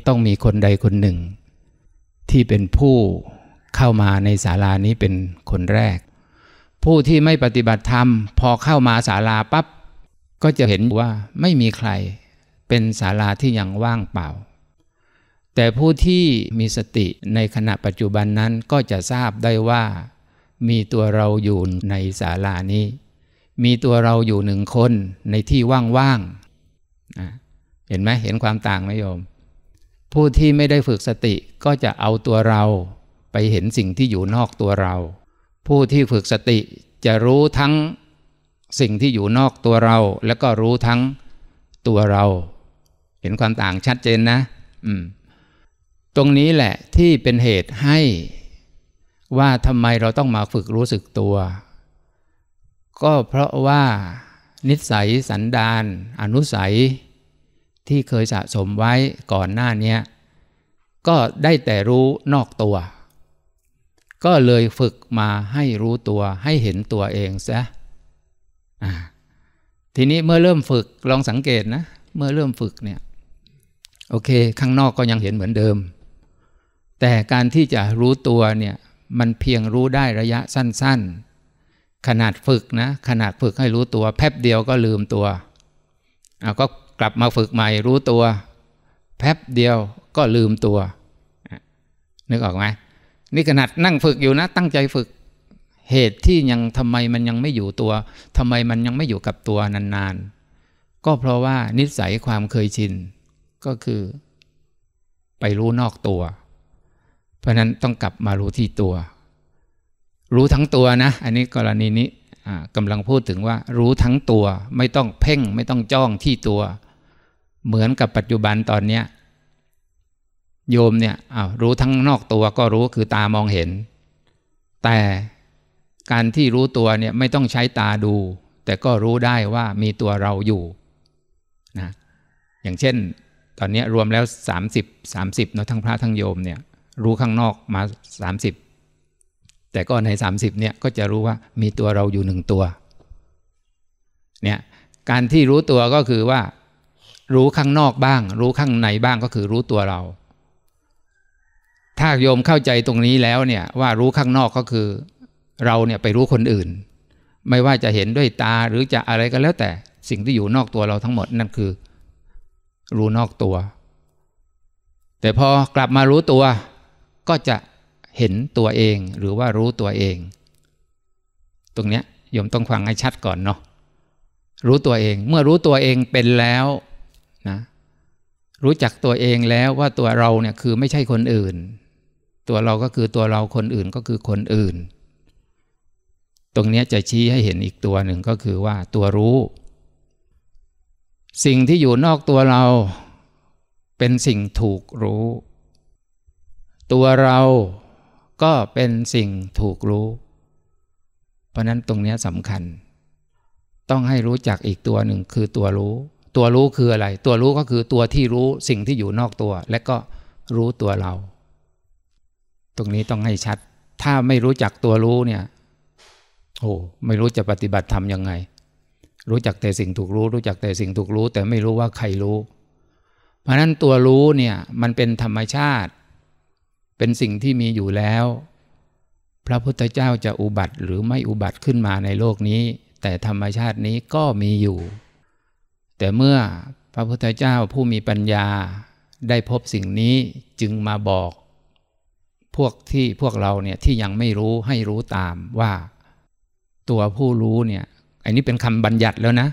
้ต้องมีคนใดคนหนึ่ง ที่เป็นผู้เข้ามาในศาลานี้เป็นคนแรก ผู้ที่ไม่ปฏิบัติธรรม พอเข้ามาศาลาปับ๊บก็จะเห็นว่าไม่มีใครเป็นศาลาที่ยังว่างเปล่า แต่ผู้ที่มีสติในขณะปัจจุบันนั้นก็จะทราบได้ว่า มีตัวเราอยู่ในศาลานี้ มีตัวเราอยู่หนึ่งคนในที่ว่างๆเห็นไหมเห็นความต่างไหมโยม ผู้ที่ไม่ได้ฝึกสติก็จะเอาตัวเราไปเห็นสิ่งที่อยู่นอกตัวเรา ผู้ที่ฝึกสติจะรู้ทั้งสิ่งที่อยู่นอกตัวเรา แล้วก็รู้ทั้งตัวเรา เห็นความต่างชัดเจนนะ อืม ตรงนี้แหละที่เป็นเหตุให้ว่าทำไมเราต้องมาฝึกรู้สึกตัว ก็เพราะว่านิสัยสันดานอนุสัย ที่เคยสะสมไว้ก่อนหน้านี้ก็ได้แต่รู้นอกตัว ก็เลยฝึกมาให้รู้ตัวให้เห็นตัวเองซะทีนี้เมื่อเริ่มฝึกลองสังเกตนะ เมื่อเริ่มฝึกเนี่ยโอเค ข้างนอกก็ยังเห็นเหมือนเดิม แต่การที่จะรู้ตัวเนี่ยมันเพียงรู้ได้ระยะสั้น ๆ ขนาดฝึกนะ ขนาดฝึกให้รู้ตัว แป๊บเดียวก็ลืมตัวเอาก็ กลับมาฝึกใหม่รู้ตัว แป๊บเดียวก็ลืมตัว นึกออกไหมนี่ขนาดนั่งฝึกอยู่นะ ตั้งใจฝึกเหตุที่ยังทำไมมันยังไม่อยู่ตัวทำไมมันยังไม่อยู่กับตัวนานๆ ก็เพราะว่านิสัยความเคยชิน ก็คือ ไปรู้นอกตัว เพราะนั้นต้องกลับมารู้ที่ตัว รู้ทั้งตัวนะ อันนี้กรณีนี้กำลังพูดถึงว่า รู้ทั้งตัว ไม่ต้องเพ่ง ไม่ต้องจ้องที่ตัว เหมือนกับปัจจุบันตอนเนี้ยโยมเนี่ยอารู้ทั้งนอกตัวก็รู้คือตามองเห็น แต่การที่รู้ตัวเนี่ยไม่ต้องใช้ตาดู แต่ก็รู้ได้ว่ามีตัวเราอยู่นะอย่างเช่น ตอนนี้รวมแล้ว 30 30เนาะทั้งพระทั้งโยมเนี่ยรู้ข้างนอกมา 30 แต่ก็ใน 30เนี่ยก็จะรู้ว่ามีตัวเราอยู่หนึ่งตัวเนี่ยการที่รู้ตัวก็คือว่า รู้ข้างนอกบ้าง รู้ข้างในบ้างก็คือรู้ตัวเรา ถ้าโยมเข้าใจตรงนี้แล้วเนี่ยว่ารู้ข้างนอกก็คือ เราเนี่ยไปรู้คนอื่น ไม่ว่าจะเห็นด้วยตาหรือจะอะไรก็แล้วแต่สิ่งที่อยู่นอกตัวเราทั้งหมดนั่นคือ รู้นอกตัว แต่พอกลับมารู้ตัวก็จะเห็นตัวเองหรือว่ารู้ตัวเอง ตรงเนี้ยโยมต้องฟังให้ชัดก่อนเนาะรู้ตัวเองเมื่อรู้ตัวเองเป็นแล้ว นะรู้จักตัวเองแล้วว่าตัวเราเนี่ยคือไม่ใช่คนอื่น ตัวเราก็คือตัวเราคนอื่นก็คือคนอื่น ตรงนี้จะชี้ให้เห็นอีกตัวหนึ่งก็คือว่าตัวรู้ สิ่งที่อยู่นอกตัวเรา เป็นสิ่งถูกรู้ ตัวเราก็เป็นสิ่งถูกรู้ เพราะนั้นตรงนี้สำคัญ ต้องให้รู้จักอีกตัวหนึ่งคือตัวรู้ ตัวรู้คืออะไร ตัวรู้ก็คือตัวที่รู้สิ่งที่อยู่นอกตัว และก็รู้ตัวเรา ตรงนี้ต้องให้ชัด ถ้าไม่รู้จักตัวรู้เนี่ยโอ้ไม่รู้จะปฏิบัติธรรมยังไง รู้จักแต่สิ่งถูกรู้ รู้จักแต่สิ่งถูกรู้ แต่ไม่รู้ว่าใครรู้ เพราะนั้นตัวรู้เนี่ยมันเป็นธรรมชาติ เป็นสิ่งที่มีอยู่แล้ว พระพุทธเจ้าจะอุบัติหรือไม่อุบัติขึ้นมาในโลกนี้ แต่ธรรมชาตินี้ก็มีอยู่ แต่เมื่อพระพุทธเจ้าผู้มีปัญญาได้พบสิ่งนี้จึงมาบอก พวกที่พวกเราเนี่ยที่ยังไม่รู้ให้รู้ตามว่า ตัวผู้รู้เนี่ยอันนี้เป็นคำบัญญัติแล้วนะ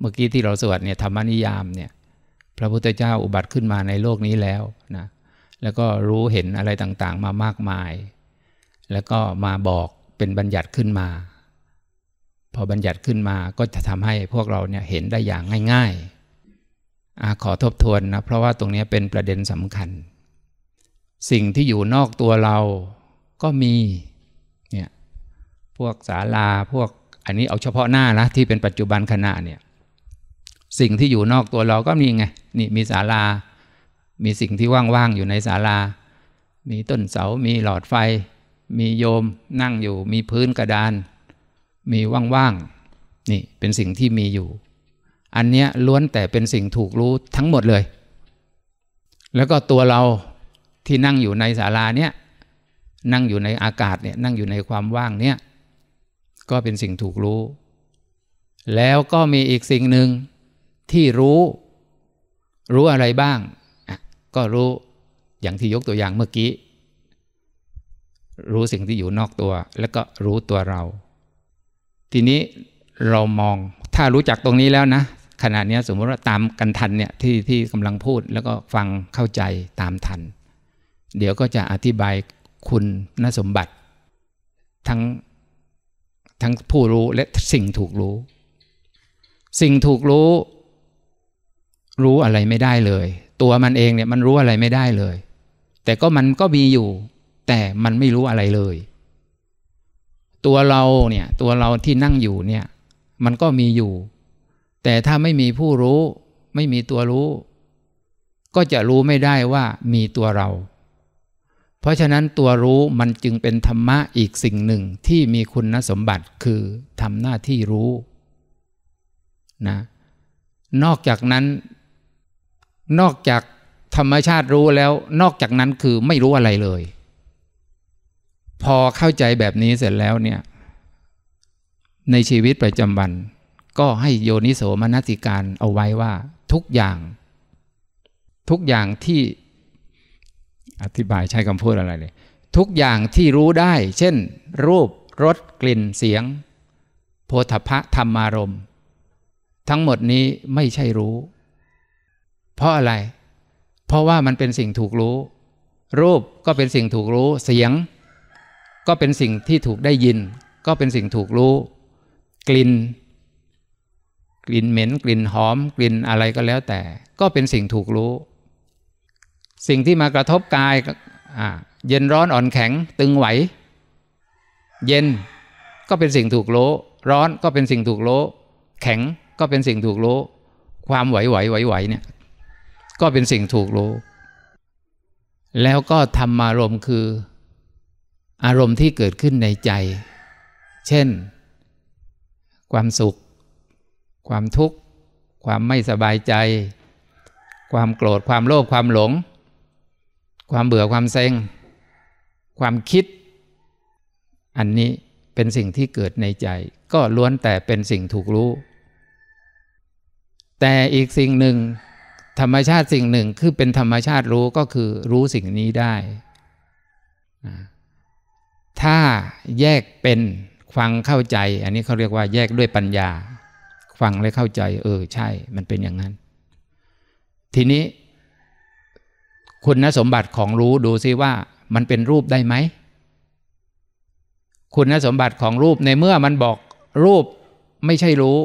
เมื่อกี้ที่เราสวดเนี่ยธรรมนิยามเนี่ย พระพุทธเจ้าอุบัติขึ้นมาในโลกนี้แล้วนะแล้วก็รู้เห็นอะไรต่างๆมามากมาย แล้วก็มาบอกเป็นบัญญัติขึ้นมา พอบัญญัติขึ้นมาก็จะทำให้พวกเราเนี่ยเห็นได้อย่างง่ายๆอขอทบทวนนะเพราะว่าตรงนี้เป็นประเด็นสำคัญ สิ่งที่อยู่นอกตัวเราก็มีเนี่ยพวกศาลาพวกอันนี้เอาเฉพาะหน้านะที่เป็นปัจจุบันขณะเนี่ยสิ่งที่อยู่นอกตัวเราก็มีไงนี่มีศาลา มีสิ่งที่ว่างๆอยู่ในศาลา มีต้นเสา มีหลอดไฟ มีโยมนั่งอยู่ มีพื้นกระดาน มีว่างๆนี่เป็นสิ่งที่มีอยู่ อันเนี้ยล้วนแต่เป็นสิ่งถูกรู้ทั้งหมดเลย แล้วก็ตัวเราที่นั่งอยู่ในศาลาเนี่ยนั่งอยู่ในอากาศเนี่ยนั่งอยู่ในความว่างเนี่ยก็เป็นสิ่งถูกรู้ แล้วก็มีอีกสิ่งหนึ่งที่รู้ รู้อะไรบ้าง ก็รู้อย่างที่ยกตัวอย่างเมื่อกี้ รู้สิ่งที่อยู่นอกตัว แล้วก็รู้ตัวเรา ทีนี้เรามองถ้ารู้จักตรงนี้แล้วนะขณะนี้สมมติว่าตามกันทันเนี่ยที่ที่กำลังพูดแล้วก็ฟังเข้าใจตามทัน เดี๋ยวก็จะอธิบายคุณนสมบัติ ทั้งทั้งผู้รู้และสิ่งถูกรู้ สิ่งถูกรู้ รู้อะไรไม่ได้เลย ตัวมันเองเนี่ยมันรู้อะไรไม่ได้เลย แต่ก็มันก็มีอยู่ แต่มันไม่รู้อะไรเลย ตัวเราเนี่ยตัวเราที่นั่งอยู่เนี่ยมันก็มีอยู่ แต่ถ้าไม่มีผู้รู้ ไม่มีตัวรู้ ก็จะรู้ไม่ได้ว่ามีตัวเรา เพราะฉะนั้นตัวรู้มันจึงเป็นธรรมะอีกสิ่งหนึ่งที่มีคุณสมบัติคือทำหน้าที่รู้นะนอกจากนั้น นอกจากธรรมชาติรู้แล้ว นอกจากนั้นคือไม่รู้อะไรเลย พอเข้าใจแบบนี้เสร็จแล้วเนี่ย ในชีวิตประจำวัน ก็ให้โยนิโสมนสิการเอาไว้ว่า ทุกอย่าง ทุกอย่างที่อธิบายใช้คำพูดอะไรเลย ทุกอย่างที่รู้ได้ เช่น รูปรสกลิ่นเสียง โพธพะธรรมารมณ์ ทั้งหมดนี้ไม่ใช่รู้ เพราะอะไร เพราะว่ามันเป็นสิ่งถูกรู้ รูปก็เป็นสิ่งถูกรู้ เสียง ก็เป็นสิ่งที่ถูกได้ยิน ก็เป็นสิ่งถูกรู้ กลิ่น กลิ่นเหม็น กลิ่นหอม กลิ่นอะไรก็แล้วแต่ ก็เป็นสิ่งถูกรู้ สิ่งที่มากระทบกายเย็นร้อนอ่อนแข็ง ตึงไหว เย็นก็เป็นสิ่งถูกรู้ ร้อนก็เป็นสิ่งถูกรู้ แข็งก็เป็นสิ่งถูกรู้ ความไหวไหวไหวไหวเนี่ยก็เป็นสิ่งถูกรู้ แล้วก็ธรรมารมคือ อารมณ์ที่เกิดขึ้นในใจ เช่น ความสุข ความทุกข์ ความไม่สบายใจ ความโกรธ ความโลภ ความหลง ความเบื่อ ความเซ็ง ความคิด อันนี้เป็นสิ่งที่เกิดในใจ ก็ล้วนแต่เป็นสิ่งถูกรู้ แต่อีกสิ่งหนึ่ง ธรรมชาติสิ่งหนึ่งคือเป็นธรรมชาติรู้ก็คือรู้สิ่งนี้ได้ ถ้าแยกเป็นฟังเข้าใจ อันนี้เขาเรียกว่าแยกด้วยปัญญา ฟังและเข้าใจ เออใช่ มันเป็นอย่างนั้น ทีนี้ คุณสมบัติของรู้ดูซิว่า มันเป็นรูปได้ไหม คุณสมบัติของรูปในเมื่อมันบอกรูปไม่ใช่รู้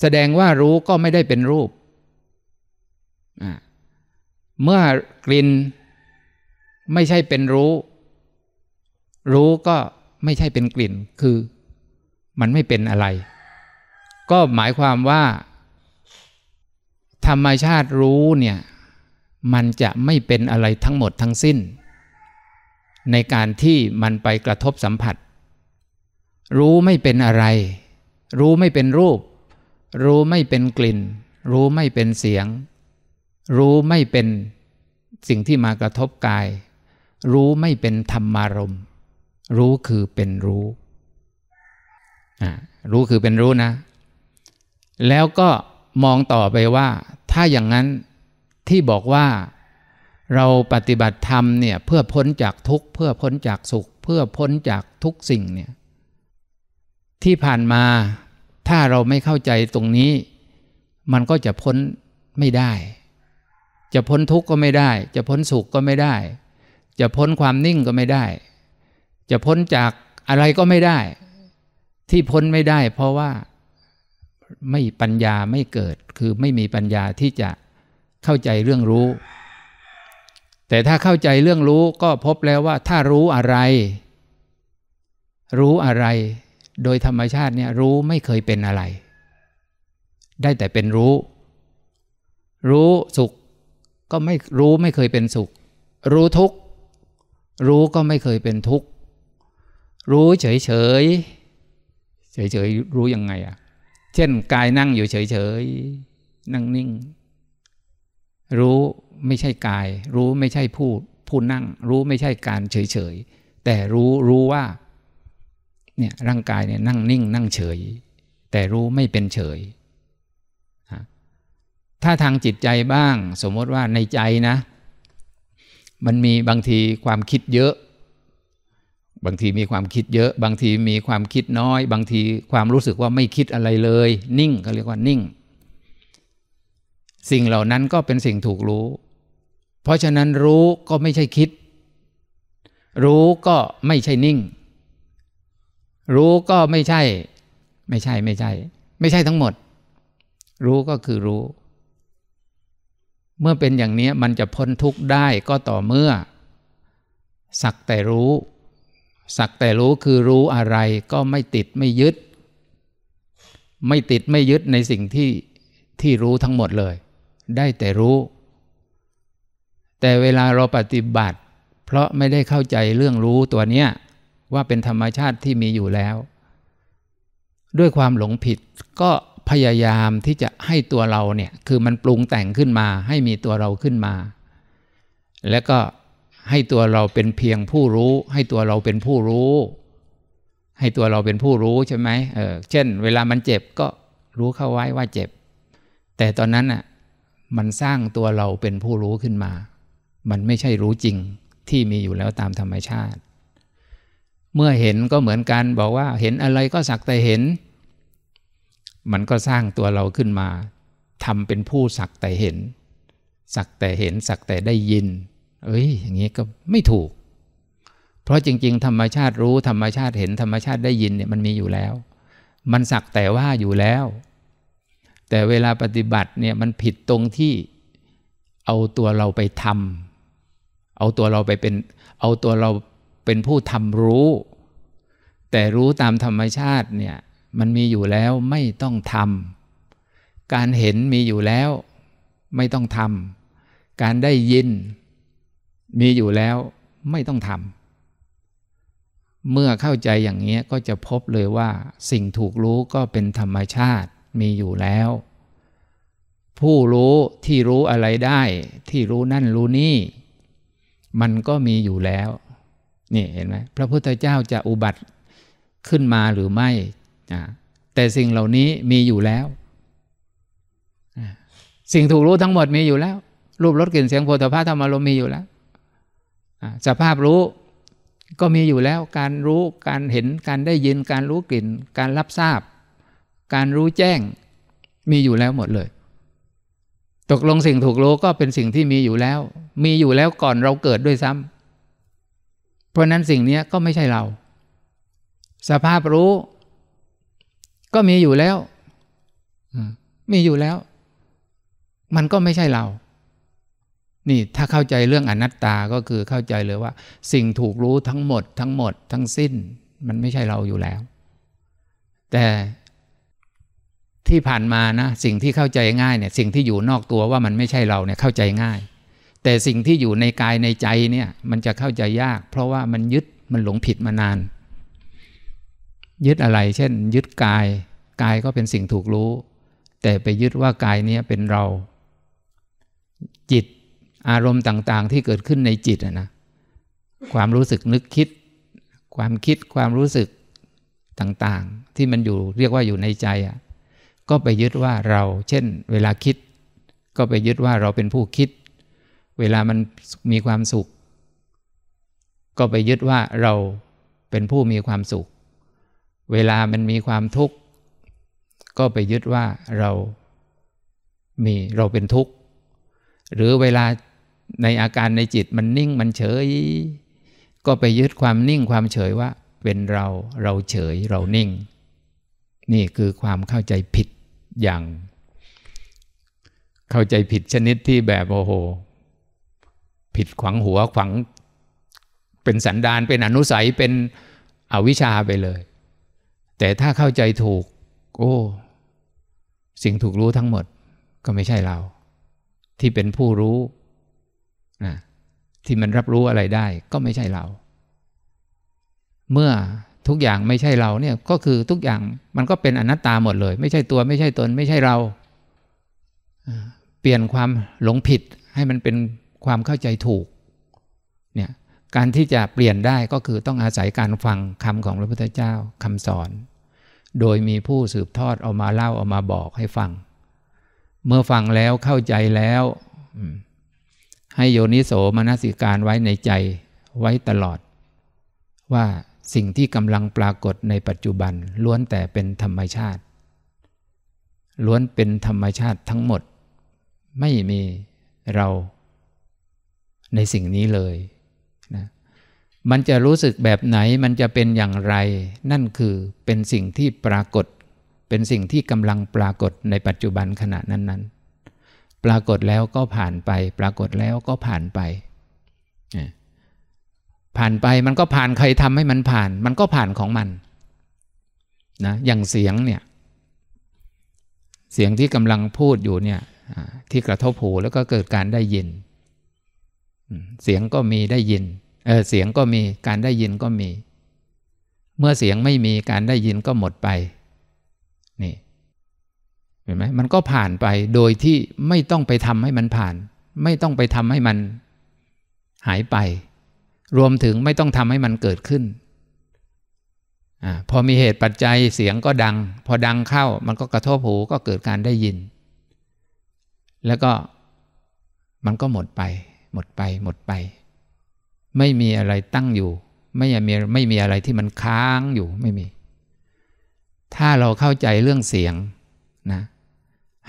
แสดงว่ารู้ก็ไม่ได้เป็นรูป เมื่อกลิ่นไม่ใช่เป็นรู้ รู้ก็ไม่ใช่เป็นกลิ่น คือมันไม่เป็นอะไร ก็หมายความว่า ธรรมชาติรู้เนี่ย มันจะไม่เป็นอะไรทั้งหมดทั้งสิ้น ในการที่มันไปกระทบสัมผัส รู้ไม่เป็นอะไร รู้ไม่เป็นรูป รู้ไม่เป็นกลิ่น รู้ไม่เป็นเสียง รู้ไม่เป็นสิ่งที่มากระทบกาย รู้ไม่เป็นธรรมารมณ์ รู้คือเป็นรู้ รู้คือเป็นรู้นะ แล้วก็มองต่อไปว่า ถ้าอย่างนั้นที่บอกว่าเราปฏิบัติธรรมเนี่ยเพื่อพ้นจากทุกข์ เพื่อพ้นจากสุข เพื่อพ้นจากทุกสิ่งเนี่ยที่ผ่านมาถ้าเราไม่เข้าใจตรงนี้ มันก็จะพ้นไม่ได้ จะพ้นทุกข์ก็ไม่ได้ จะพ้นสุขก็ไม่ได้ จะพ้นความนิ่งก็ไม่ได้ จะพ้นจากอะไรก็ไม่ได้ ที่พ้นไม่ได้ เพราะว่าไม่ปัญญาไม่เกิด คือไม่มีปัญญาที่จะเข้าใจเรื่องรู้ แต่ถ้าเข้าใจเรื่องรู้ก็พบแล้วว่าถ้ารู้อะไร รู้อะไร โดยธรรมชาติเนี่ยรู้ไม่เคยเป็นอะไร ได้แต่เป็นรู้ รู้สุขก็ไม่รู้ไม่เคยเป็นสุข รู้ทุกข์รู้ก็ไม่เคยเป็นทุกข์ รู้เฉยเฉยเฉยเฉยรู้ยังไงอะเช่นกายนั่งอยู่เฉยเฉยนั่งนิ่ง รู้ไม่ใช่กาย รู้ไม่ใช่ผู้ผู้นั่ง รู้ไม่ใช่การเฉยๆแต่รู้รู้ว่าเนี่ยร่างกายเนี่ยนั่งนิ่ง นั่งเฉย แต่รู้ไม่เป็นเฉยถ้าทางจิตใจบ้าง สมมติว่าในใจนะ มันมีบางทีความคิดเยอะ บางทีมีความคิดเยอะ บางทีมีความคิดน้อย บางทีความรู้สึกว่าไม่คิดอะไรเลย นิ่งก็เรียกว่านิ่ง สิ่งเหล่านั้นก็เป็นสิ่งถูกรู้ เพราะฉะนั้นรู้ก็ไม่ใช่คิด รู้ก็ไม่ใช่นิ่ง รู้ก็ไม่ใช่ ไม่ใช่ไม่ใช่ ไม่ใช่ทั้งหมด รู้ก็คือรู้ เมื่อเป็นอย่างนี้มันจะพ้นทุกข์ได้ก็ต่อเมื่อ สักแต่รู้ สักแต่รู้คือรู้อะไรก็ไม่ติดไม่ยึด ไม่ติดไม่ยึดในสิ่งที่ที่รู้ทั้งหมดเลย ได้แต่รู้ แต่เวลาเราปฏิบัติ เพราะไม่ได้เข้าใจเรื่องรู้ตัวเนี้ยว่าเป็นธรรมชาติที่มีอยู่แล้ว ด้วยความหลงผิดก็พยายามที่จะให้ตัวเราเนี่ยคือมันปรุงแต่งขึ้นมา ให้มีตัวเราขึ้นมา แล้วก็ ให้ตัวเราเป็นเพียงผู้รู้ ให้ตัวเราเป็นผู้รู้ ให้ตัวเราเป็นผู้รู้ใช่ไหมเออเช่น เวลามันเจ็บก็รู้เข้าไว้ว่าเจ็บ แต่ตอนนั้นอะมันสร้างตัวเราเป็นผู้รู้ขึ้นมา มันไม่ใช่รู้จริงที่มีอยู่แล้วตามธรรมชาติ เมื่อเห็นก็เหมือนกันบอกว่าเห็นอะไรก็สักแต่เห็น มันก็สร้างตัวเราขึ้นมาทำเป็นผู้สักแต่เห็น สักแต่เห็นสักแต่ได้ยิน เอ้ย อย่างนี้ก็ไม่ถูก เพราะจริง ๆ ธรรมชาติรู้ธรรมชาติเห็นธรรมชาติได้ยินเนี่ยมันมีอยู่แล้ว มันสักแต่ว่าอยู่แล้ว แต่เวลาปฏิบัติเนี่ยมันผิดตรงที่เอาตัวเราไปทำเอาตัวเราไปเป็น เอาตัวเราเป็นผู้ทำรู้ แต่รู้ตามธรรมชาติเนี่ยมันมีอยู่แล้วไม่ต้องทำการเห็นมีอยู่แล้ว ไม่ต้องทำการได้ยิน มีอยู่แล้วไม่ต้องทำเมื่อเข้าใจอย่างนี้ก็จะพบเลยว่าสิ่งถูกรู้ก็เป็นธรรมชาติมีอยู่แล้ว ผู้รู้ที่รู้อะไรได้ ที่รู้นั่นรู้นี่ มันก็มีอยู่แล้วนี่เห็นไหมพระพุทธเจ้าจะอุบัติขึ้นมาหรือไม่แต่สิ่งเหล่านี้มีอยู่แล้ว สิ่งถูกรู้ทั้งหมดมีอยู่แล้ว รูปรสกลิ่นเสียงโผฏฐะธรรมารมมีอยู่แล้ว สภาพรู้ก็มีอยู่แล้วการรู้การเห็นการได้ยินการรู้กลิ่น การรับทราบ การรู้แจ้งมีอยู่แล้วหมดเลย ตกลงสิ่งถูกรู้ก็เป็นสิ่งที่มีอยู่แล้ว มีอยู่แล้วก่อนเราเกิดด้วยซ้ำเพราะนั้นสิ่งนี้ก็ไม่ใช่เรา สภาพรู้ ก็มีอยู่แล้ว มีอยู่แล้ว มันก็ไม่ใช่เรา นี่ถ้าเข้าใจเรื่องอนัตตาก็คือเข้าใจเลยว่า สิ่งถูกรู้ทั้งหมด ทั้งหมด ทั้งสิ้น มันไม่ใช่เราอยู่แล้ว แต่ที่ผ่านมานะสิ่งที่เข้าใจง่ายเนี่ยสิ่งที่อยู่นอกตัวว่ามันไม่ใช่เราเนี่ยเข้าใจง่าย แต่สิ่งที่อยู่ในกายในใจเนี่ยมันจะเข้าใจยาก เพราะว่ามันยึดมันหลงผิดมานาน ยึดอะไร เช่น ยึดกาย กายก็เป็นสิ่งถูกรู้ แต่ไปยึดว่ากายนี้เป็นเรา จิต อารมณ์ต่างๆ ที่เกิดขึ้นในจิตนะความรู้สึกนึกคิด ความคิดความรู้สึกต่างๆ ที่มันอยู่เรียกว่าอยู่ในใจอะก็ไปยึดว่าเราเช่น เวลาคิด ก็ไปยึดว่าเราเป็นผู้คิด เวลามันมีความสุข ก็ไปยึดว่าเราเป็นผู้มีความสุข เวลามันมีความทุกข์ ก็ไปยึดว่าเรามีเราเป็นทุกข์ หรือเวลา ในอาการในจิตมันนิ่งมันเฉย ก็ไปยึดความนิ่งความเฉยว่า เป็นเราเราเฉยเรานิ่ง นี่คือความเข้าใจผิดอย่าง เข้าใจผิดชนิดที่แบบโอ้โห ผิดขวางหัวขวางเป็นสันดานเป็นอนุสัยเป็นอวิชชาไปเลย แต่ถ้าเข้าใจถูก โอ้ สิ่งถูกรู้ทั้งหมดก็ไม่ใช่เรา ที่เป็นผู้รู้ นะที่มันรับรู้อะไรได้ก็ไม่ใช่เรา เมื่อทุกอย่างไม่ใช่เราเนี่ยก็คือทุกอย่างมันก็เป็นอนัตตาหมดเลย ไม่ใช่ตัวไม่ใช่ตนไม่ใช่เรา เปลี่ยนความหลงผิดให้มันเป็นความเข้าใจถูกเนี่ยการที่จะเปลี่ยนได้ก็คือต้องอาศัยการฟังคำของพระพุทธเจ้าคำสอน โดยมีผู้สืบทอดเอามาเล่าเอามาบอกให้ฟัง เมื่อฟังแล้วเข้าใจแล้ว ให้โยนิโสมนสิการไว้ในใจไว้ตลอด ว่าสิ่งที่กำลังปรากฏในปัจจุบันล้วนแต่เป็นธรรมชาติ ล้วนเป็นธรรมชาติทั้งหมด ไม่มีเราในสิ่งนี้เลยนะมันจะรู้สึกแบบไหนมันจะเป็นอย่างไร นั่นคือเป็นสิ่งที่ปรากฏ เป็นสิ่งที่กำลังปรากฏในปัจจุบันขณะนั้นๆ ปรากฏแล้วก็ผ่านไป ปรากฏแล้วก็ผ่านไป ผ่านไปมันก็ผ่านใครทำให้มันผ่าน มันก็ผ่านของมันนะอย่างเสียงเนี่ย เสียงที่กำลังพูดอยู่เนี่ยที่กระทบหูแล้วก็เกิดการได้ยิน เสียงก็มีได้ยินเออเสียงก็มีการได้ยินก็มี เมื่อเสียงไม่มีการได้ยินก็หมดไปนี่ เห็นไหมมันก็ผ่านไปโดยที่ไม่ต้องไปทำให้มันผ่าน ไม่ต้องไปทำให้มันหายไป รวมถึงไม่ต้องทำให้มันเกิดขึ้นอพอมีเหตุปัจจัยเสียงก็ดัง พอดังเข้ามันก็กระทบหูก็เกิดการได้ยิน แล้วก็มันก็หมดไป หมดไปหมดไป ไม่มีอะไรตั้งอยู่ ไม่มีไม่มีอะไรที่มันค้างอยู่ไม่มี ถ้าเราเข้าใจเรื่องเสียงนะ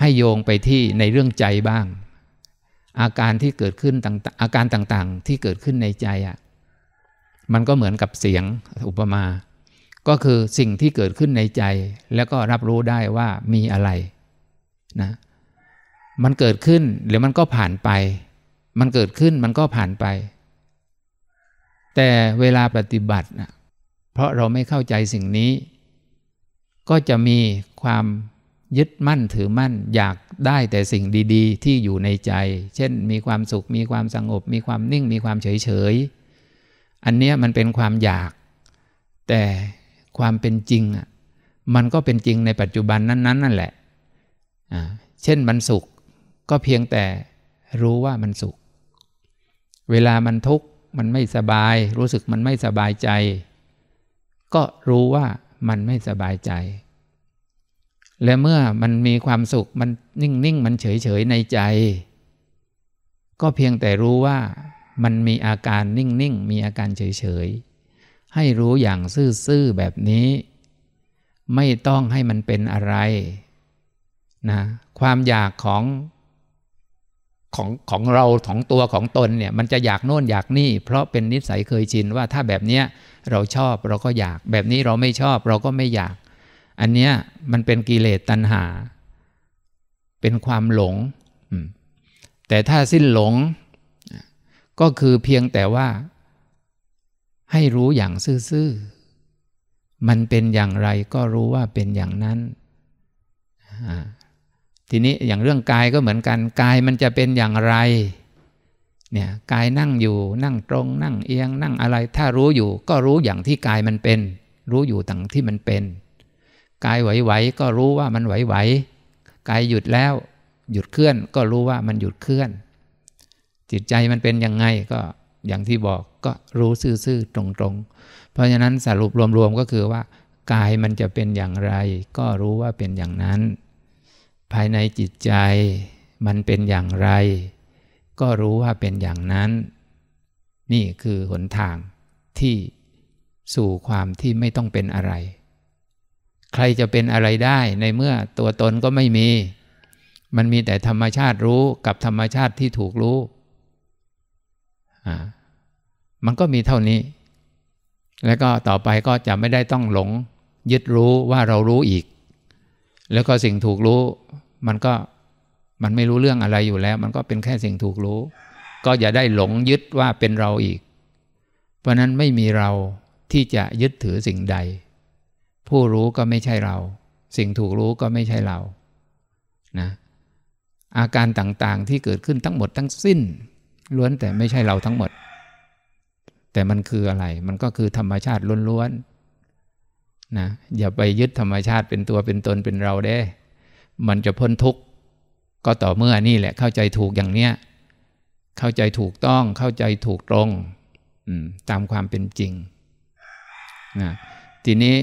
ให้โยงไปที่ในเรื่องใจบ้าง อาการที่เกิดขึ้นต่างอาการต่างๆที่เกิดขึ้นในใจอะ่ะมันก็เหมือนกับเสียงอุปมา ก็คือสิ่งที่เกิดขึ้นในใจ แล้วก็รับรู้ได้ว่ามีอะไรนะมันเกิดขึ้นหรือมันก็ผ่านไป มันเกิดขึ้นมันก็ผ่านไป แต่เวลาปฏิบัตินะเพราะเราไม่เข้าใจสิ่งนี้ ก็จะมีความ ยึดมั่นถือมั่นอยากได้แต่สิ่งดีๆ ที่อยู่ในใจ เช่น มีความสุข มีความสงบ มีความนิ่ง มีความเฉยๆ อันนี้มันเป็นความอยาก แต่ความเป็นจริงอะมันก็เป็นจริงในปัจจุบันนั้นๆนั่นแหละ เช่นมันสุขก็เพียงแต่รู้ว่ามันสุข เวลามันทุกข์มันไม่สบาย รู้สึกมันไม่สบายใจ ก็รู้ว่ามันไม่สบายใจ และเมื่อมันมีความสุขมันนิ่งๆ มันเฉยๆ ในใจ ก็เพียงแต่รู้ว่ามันมีอาการนิ่งๆ มีอาการเฉยๆ ให้รู้อย่างซื่อๆ แบบนี้ ไม่ต้องให้มันเป็นอะไรนะความอยากของของของเราของตัวของตนเนี่ยมันจะอยากโน่นอยากนี่ เพราะเป็นนิสัยเคยชินว่าถ้าแบบเนี้ยเราชอบเราก็อยากแบบนี้เราไม่ชอบเราก็ไม่อยาก อันเนี้ยมันเป็นกิเลสตัณหา เป็นความหลง แต่ถ้าสิ้นหลง ก็คือเพียงแต่ว่า ให้รู้อย่างซื่อๆ มันเป็นอย่างไรก็รู้ว่าเป็นอย่างนั้น ทีนี้อย่างเรื่องกายก็เหมือนกัน กายมันจะเป็นอย่างไรเนี่ยกายนั่งอยู่นั่งตรง นั่งเอียง นั่งอะไร ถ้ารู้อยู่ก็รู้อย่างที่กายมันเป็น รู้อยู่ต่างที่มันเป็น กายไหวๆก็รู้ว่ามันไหวๆกายหยุดแล้วหยุดเคลื่อนก็รู้ว่ามันหยุดเคลื่อน จิตใจมันเป็นยังไงก็อย่างที่บอกก็รู้ซื่อๆตรงๆ เพราะฉะนั้นสรุปรวมๆก็คือว่า กายมันจะเป็นอย่างไร ก็รู้ว่าเป็นอย่างนั้น ภายในจิตใจมันเป็นอย่างไร ก็รู้ว่าเป็นอย่างนั้น นี่คือหนทางที่สู่ความที่ไม่ต้องเป็นอะไร ใครจะเป็นอะไรได้ในเมื่อตัวตนก็ไม่มี มันมีแต่ธรรมชาติรู้กับธรรมชาติที่ถูกรู้ มันก็มีเท่านี้ แล้วก็ต่อไปก็จะไม่ได้ต้องหลง ยึดรู้ว่าเรารู้อีก แล้วก็สิ่งถูกรู้ มันก็มันไม่รู้เรื่องอะไรอยู่แล้ว มันก็เป็นแค่สิ่งถูกรู้ ก็อย่าได้หลงยึดว่าเป็นเราอีก เพราะนั้นไม่มีเราที่จะยึดถือสิ่งใด ผู้รู้ก็ไม่ใช่เรา สิ่งถูกรู้ก็ไม่ใช่เรานะอาการต่างๆที่เกิดขึ้นทั้งหมดทั้งสิ้น ล้วนแต่ไม่ใช่เราทั้งหมด แต่มันคืออะไร มันก็คือธรรมชาติล้วนๆนะอย่าไปยึดธรรมชาติเป็นตัวเป็นตนเป็นเราได้ มันจะพ้นทุกข์ก็ต่อเมื่อนี่แหละเข้าใจถูกอย่างเนี้ยเข้าใจถูกต้องเข้าใจถูกตรงตามความเป็นจริงนะทีนี้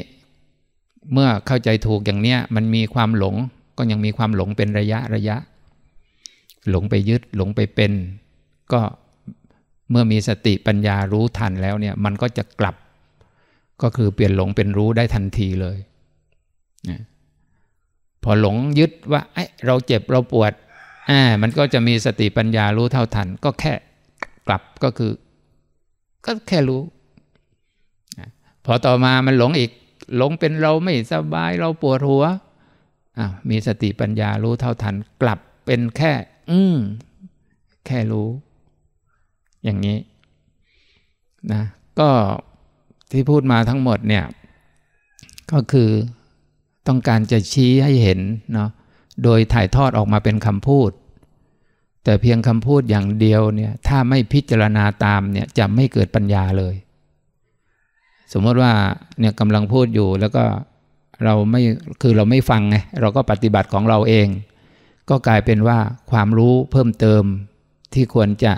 เมื่อเข้าใจถูกอย่างเนี้ยมันมีความหลงก็ยังมีความหลงเป็นระยะระยะ หลงไปยึดหลงไปเป็น ก็เมื่อมีสติปัญญารู้ทันแล้วเนี่ยมันก็จะกลับ ก็คือเปลี่ยนหลงเป็นรู้ได้ทันทีเลยนะพอหลงยึดว่าไอ้เราเจ็บเราปวดอ่ามันก็จะมีสติปัญญารู้เท่าทัน ก็แค่กลับก็คือ ก็แค่รู้ พอต่อมามันหลงอีก หลงเป็นเราไม่สบายเราปวดหัวอ่ามีสติปัญญารู้เท่าทันกลับเป็นแค่ อืมแค่รู้ อย่างนี้นะก็ที่พูดมาทั้งหมดเนี่ย ก็คือต้องการจะชี้ให้เห็นเนาะโดยถ่ายทอดออกมาเป็นคำพูด แต่เพียงคำพูดอย่างเดียวเนี่ย ถ้าไม่พิจารณาตามเนี่ยจะไม่เกิดปัญญาเลย สมมติว่าเนี่ยกำลังพูดอยู่แล้วก็เราไม่คือเราไม่ฟังไงเราก็ปฏิบัติของเราเอง ก็กลายเป็นว่าความรู้เพิ่มเติมที่ควรจะ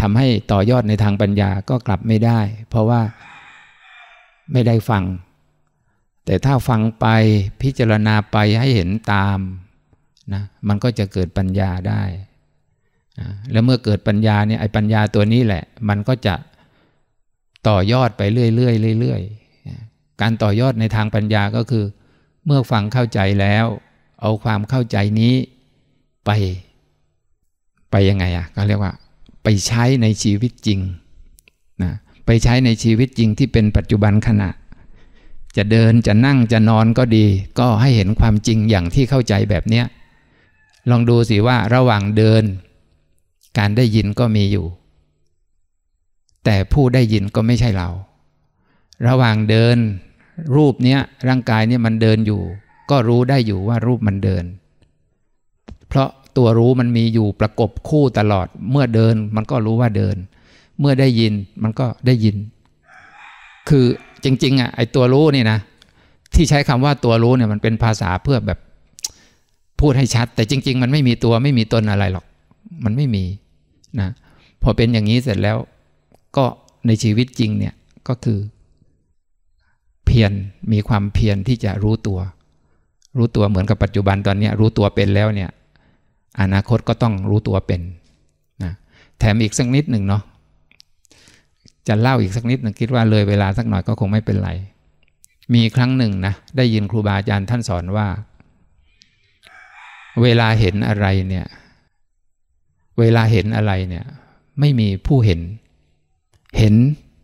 ทำให้ต่อยอดในทางปัญญาก็กลับไม่ได้ เพราะว่าไม่ได้ฟัง แต่ถ้าฟังไปพิจารณาไปให้เห็นตามนะมันก็จะเกิดปัญญาได้นะแล้วเมื่อเกิดปัญญาเนี่ยไอ้ปัญญาตัวนี้แหละ มันก็จะ ต่อยอดไปเรื่อยๆเรื่อยๆการต่อยอดในทางปัญญาก็คือ เมื่อฟังเข้าใจแล้ว เอาความเข้าใจนี้ไป ไปยังไงอะ่ะก็เรียกว่า ไปใช้ในชีวิตจริงนะไปใช้ในชีวิตจริงที่เป็นปัจจุบันขณะ จะเดินจะนั่งจะนอนก็ดี ก็ให้เห็นความจริงอย่างที่เข้าใจแบบเนี้ยลองดูสิว่าระหว่างเดิน การได้ยินก็มีอยู่ แต่ผู้ได้ยินก็ไม่ใช่เรา ระหว่างเดิน รูปเนี้ยร่างกายเนี่ยมันเดินอยู่ ก็รู้ได้อยู่ว่ารูปมันเดิน เพราะตัวรู้มันมีอยู่ประกบคู่ตลอด เมื่อเดินมันก็รู้ว่าเดิน เมื่อได้ยินมันก็ได้ยิน คือจริงๆอะไอตัวรู้นี่นะที่ใช้คำว่าตัวรู้เนี่ยมันเป็นภาษาเพื่อแบบพูดให้ชัด แต่จริง ๆ มันไม่มีตัวไม่มีตนอะไรหรอก มันไม่มีนะพอเป็นอย่างนี้เสร็จแล้ว ก็ในชีวิตจริงเนี่ยก็คือเพียรมีความเพียรที่จะรู้ตัว รู้ตัวเหมือนกับปัจจุบันตอนนี้รู้ตัวเป็นแล้วเนี่ยอนาคตก็ต้องรู้ตัวเป็นนะแถมอีกสักนิดหนึ่งเนาะจะเล่าอีกสักนิดหนึ่งคิดว่าเลยเวลาสักหน่อยก็คงไม่เป็นไร มีครั้งหนึ่งนะได้ยินครูบาอาจารย์ท่านสอนว่า เวลาเห็นอะไรเนี่ย เวลาเห็นอะไรเนี่ย ไม่มีผู้เห็น เห็น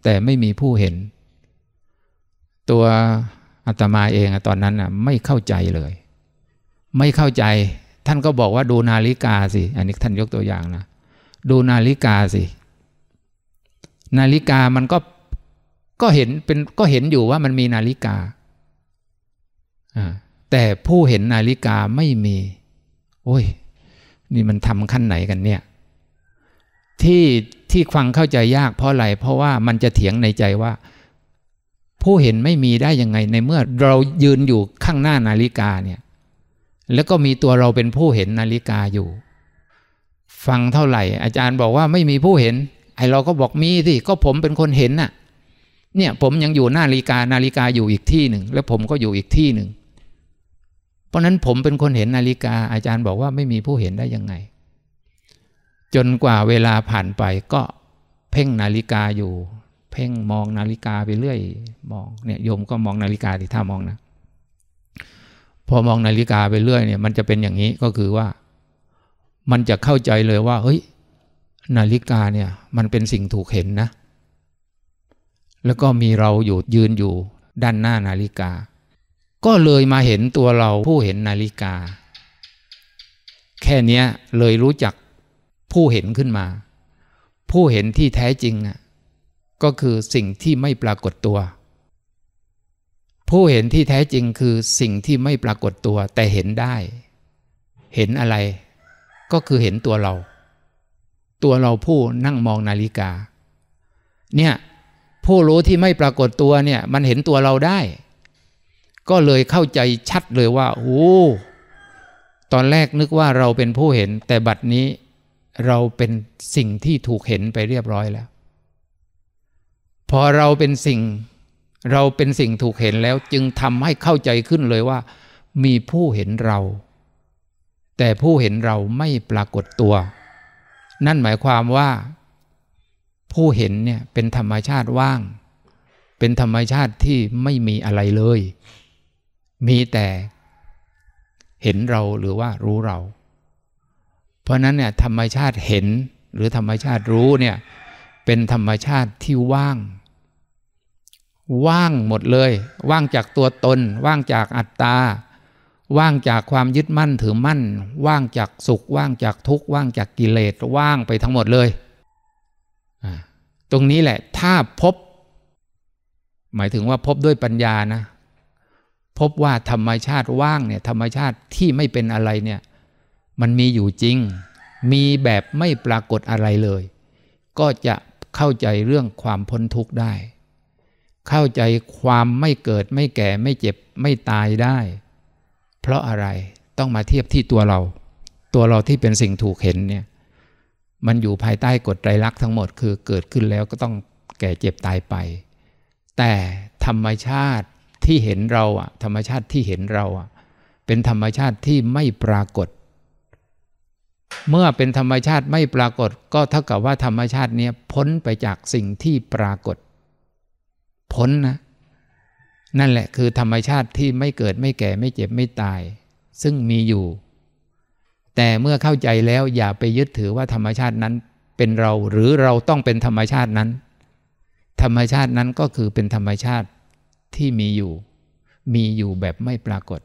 แต่ไม่มีผู้เห็น ตัวอาตมาเองตอนนั้นอะไม่เข้าใจเลย ไม่เข้าใจ ท่านก็บอกว่าดูนาฬิกาสิ อันนี้ท่านยกตัวอย่างนะ ดูนาฬิกาสิ นาฬิกามันก็ก็เห็นเป็นก็เห็นอยู่ว่ามันมีนาฬิกา แต่ผู้เห็นนาฬิกาไม่มี โอ้ย นี่มันทำขั้นไหนกันเนี่ย ที่ ที่ฟังเข้าใจยากเพราะอะไรเพราะว่ามันจะเถียงในใจว่า ผู้เห็นไม่มีได้ยังไงในเมื่อเรายืนอยู่ข้างหน้านาฬิกาเนี่ยแล้วก็มีตัวเราเป็นผู้เห็นนาฬิกาอยู่ ฟังเท่าไหร่ อาจารย์บอกว่าไม่มีผู้เห็น ไอเราก็บอกมีสิก็ผมเป็นคนเห็นน่ะเนี่ยผมยังอยู่หน้านาฬิกานาฬิกาอยู่อีกที่หนึ่ง แล้วผมก็อยู่อีกที่หนึ่ง เพราะนั้นผมเป็นคนเห็นนาฬิกา อาจารย์บอกว่าไม่มีผู้เห็นได้ยังไง จนกว่าเวลาผ่านไปก็เพ่งนาฬิกาอยู่ เพ่งมองนาฬิกาไปเรื่อย มองเนี่ยโยมก็มองนาฬิกาที่ท่ามองนะ พอมองนาฬิกาไปเรื่อยเนี่ย มันจะเป็นอย่างนี้ก็คือว่า มันจะเข้าใจเลยว่า เฮ้ย นาฬิกาเนี่ย มันเป็นสิ่งถูกเห็นนะ แล้วก็มีเราอยู่ยืนอยู่ด้านหน้านาฬิกา ก็เลยมาเห็นตัวเราผู้เห็นนาฬิกา แค่นี้เลยรู้จัก ผู้เห็นขึ้นมา ผู้เห็นที่แท้จริงอะก็คือสิ่งที่ไม่ปรากฏตัว ผู้เห็นที่แท้จริงคือสิ่งที่ไม่ปรากฏตัว แต่เห็นได้ เห็นอะไร ก็คือเห็นตัวเรา ตัวเราผู้นั่งมองนาฬิกา เนี่ยผู้รู้ที่ไม่ปรากฏตัวเนี่ย มันเห็นตัวเราได้ ก็เลยเข้าใจชัดเลยว่าโอ้ตอนแรกนึกว่าเราเป็นผู้เห็นแต่บัดนี้ เราเป็นสิ่งที่ถูกเห็นไปเรียบร้อยแล้ว พอเราเป็นสิ่งเราเป็นสิ่งถูกเห็นแล้วจึงทำให้เข้าใจขึ้นเลยว่า มีผู้เห็นเรา แต่ผู้เห็นเราไม่ปรากฏตัว นั่นหมายความว่า ผู้เห็นเนี่ยเป็นธรรมชาติว่าง เป็นธรรมชาติที่ไม่มีอะไรเลย มีแต่เห็นเราหรือว่ารู้เรา เพราะนั้นเนี่ยธรรมชาติเห็นหรือธรรมชาติรู้เนี่ยเป็นธรรมชาติที่ว่าง ว่างหมดเลย ว่างจากตัวตน ว่างจากอัตตา ว่างจากความยึดมั่นถือมั่น ว่างจากสุข ว่างจากทุกข์ ว่างจากกิเลส ว่างไปทั้งหมดเลย ตรงนี้แหละ ถ้าพบ หมายถึงว่าพบด้วยปัญญานะ พบว่าธรรมชาติว่างเนี่ย ธรรมชาติที่ไม่เป็นอะไรเนี่ย มันมีอยู่จริง มีแบบไม่ปรากฏอะไรเลย ก็จะเข้าใจเรื่องความพ้นทุกข์ได้ เข้าใจความไม่เกิดไม่แก่ไม่เจ็บไม่ตายได้ เพราะอะไรต้องมาเทียบที่ตัวเรา ตัวเราที่เป็นสิ่งถูกเห็นเนี่ยมันอยู่ภายใต้กฎไตรลักษณ์ทั้งหมดคือเกิดขึ้นแล้วก็ต้องแก่เจ็บตายไป แต่ธรรมชาติที่เห็นเราอะธรรมชาติที่เห็นเราอะเป็นธรรมชาติที่ไม่ปรากฏ เมื่อเป็นธรรมชาติไม่ปรากฏ ก็เท่ากับว่าธรรมชาตินี้พ้นไปจากสิ่งที่ปรากฏ พ้นนะนั่นแหละคือธรรมชาติที่ไม่เกิดไม่แก่ไม่เจ็บไม่ตาย ซึ่งมีอยู่ แต่เมื่อเข้าใจแล้วอย่าไปยึดถือว่าธรรมชาตินั้นเป็นเราหรือเราต้องเป็นธรรมชาตินั้น ธรรมชาตินั้นก็คือเป็นธรรมชาติที่มีอยู่ มีอยู่แบบไม่ปรากฏ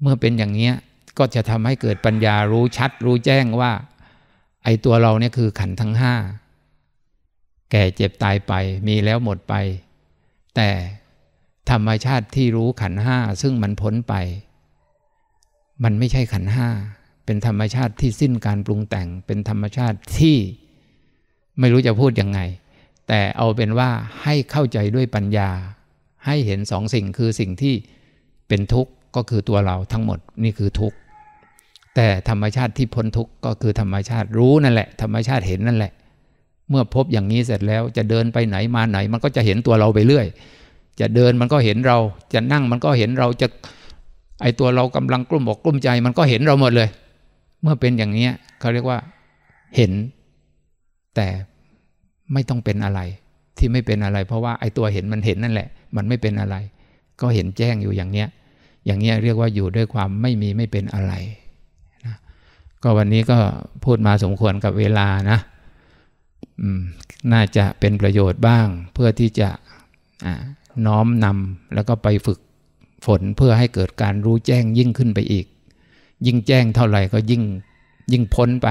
เมื่อเป็นอย่างนี้ ก็จะทำให้เกิดปัญญารู้ชัด รู้แจ้งว่า ไอ้ตัวเราเนี่ยคือขันทั้งห้าแก่เจ็บตายไป มีแล้วหมดไป แต่ธรรมชาติที่รู้ขันห้าซึ่งมันพ้นไป มันไม่ใช่ขันห้าเป็นธรรมชาติที่สิ้นการปรุงแต่ง เป็นธรรมชาติที่ไม่รู้จะพูดยังไง แต่เอาเป็นว่าให้เข้าใจด้วยปัญญา ให้เห็นสองสิ่งคือสิ่งที่เป็นทุกข์ก็คือตัวเราทั้งหมดนี่คือทุกข์ แต่ธรรมชาติที่พ้นทุกข์ก็คือธรรมชาติรู้นั่นแหละ ธรรมชาติเห็นนั่นแหละ เมื่อพบอย่างนี้เสร็จแล้วจะเดินไปไหนมาไหน มันก็จะเห็นตัวเราไปเรื่อย จะเดินมันก็เห็นเรา จะนั่งมันก็เห็นเราจะไอตัวเรากำลังกลุ้มอกกลุ้มใจ มันก็เห็นเราหมดเลย เมื่อเป็นอย่างนี้เขาเรียกว่าเห็น แต่ไม่ต้องเป็นอะไร ที่ไม่เป็นอะไร เพราะว่าไอตัวเห็นมันเห็นนั่นแหละ มันไม่เป็นอะไร ก็เห็นแจ้งอยู่อย่างเนี้ยอย่างเนี้ยเรียกว่าอยู่ด้วยความไม่มีไม่เป็นอะไร ก็วันนี้ก็พูดมาสมควรกับเวลานะน่าจะเป็นประโยชน์บ้าง เพื่อที่จะน้อมนำแล้วก็ไปฝึกฝนเพื่อให้เกิดการรู้แจ้งยิ่งขึ้นไปอีก ยิ่งแจ้งเท่าไหร่ก็ยิ่งยิ่งพ้นไป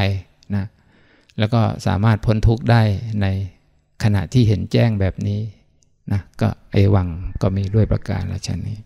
นะแล้วก็สามารถพ้นทุกข์ได้ในขณะที่เห็นแจ้งแบบนี้นะก็ไอวังก็มีด้วยประการละชนี้